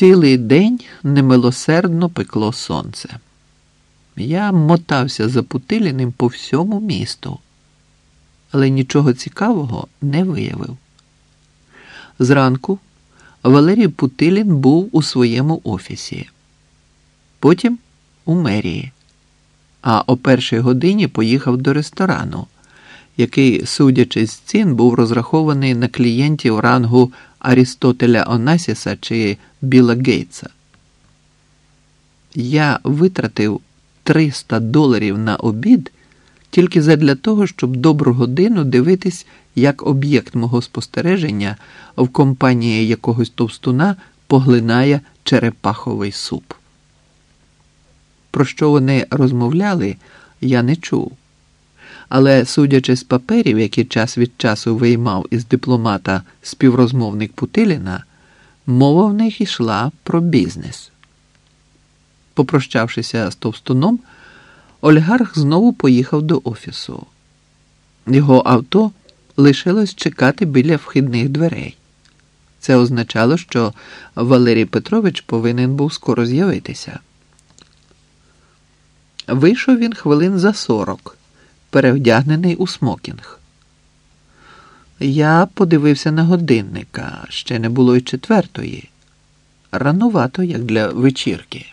Цілий день немилосердно пекло сонце. Я мотався за Путиліним по всьому місту, але нічого цікавого не виявив. Зранку Валерій Путилін був у своєму офісі, потім у мерії, а о першій годині поїхав до ресторану, який, судячи з цін, був розрахований на клієнтів рангу Арістотеля Онасіса чи Біла Гейтса. Я витратив 300 доларів на обід тільки задля того, щоб добру годину дивитись, як об'єкт мого спостереження в компанії якогось товстуна поглинає черепаховий суп. Про що вони розмовляли, я не чув. Але, судячи з паперів, які час від часу виймав із дипломата співрозмовник Путиліна, мова в них йшла про бізнес. Попрощавшися з товстуном, Ольгарх знову поїхав до офісу. Його авто лишилось чекати біля вхідних дверей. Це означало, що Валерій Петрович повинен був скоро з'явитися. Вийшов він хвилин за сорок, перевдягнений у смокінг. Я подивився на годинника, ще не було й четвертої. Ранувато, як для вечірки.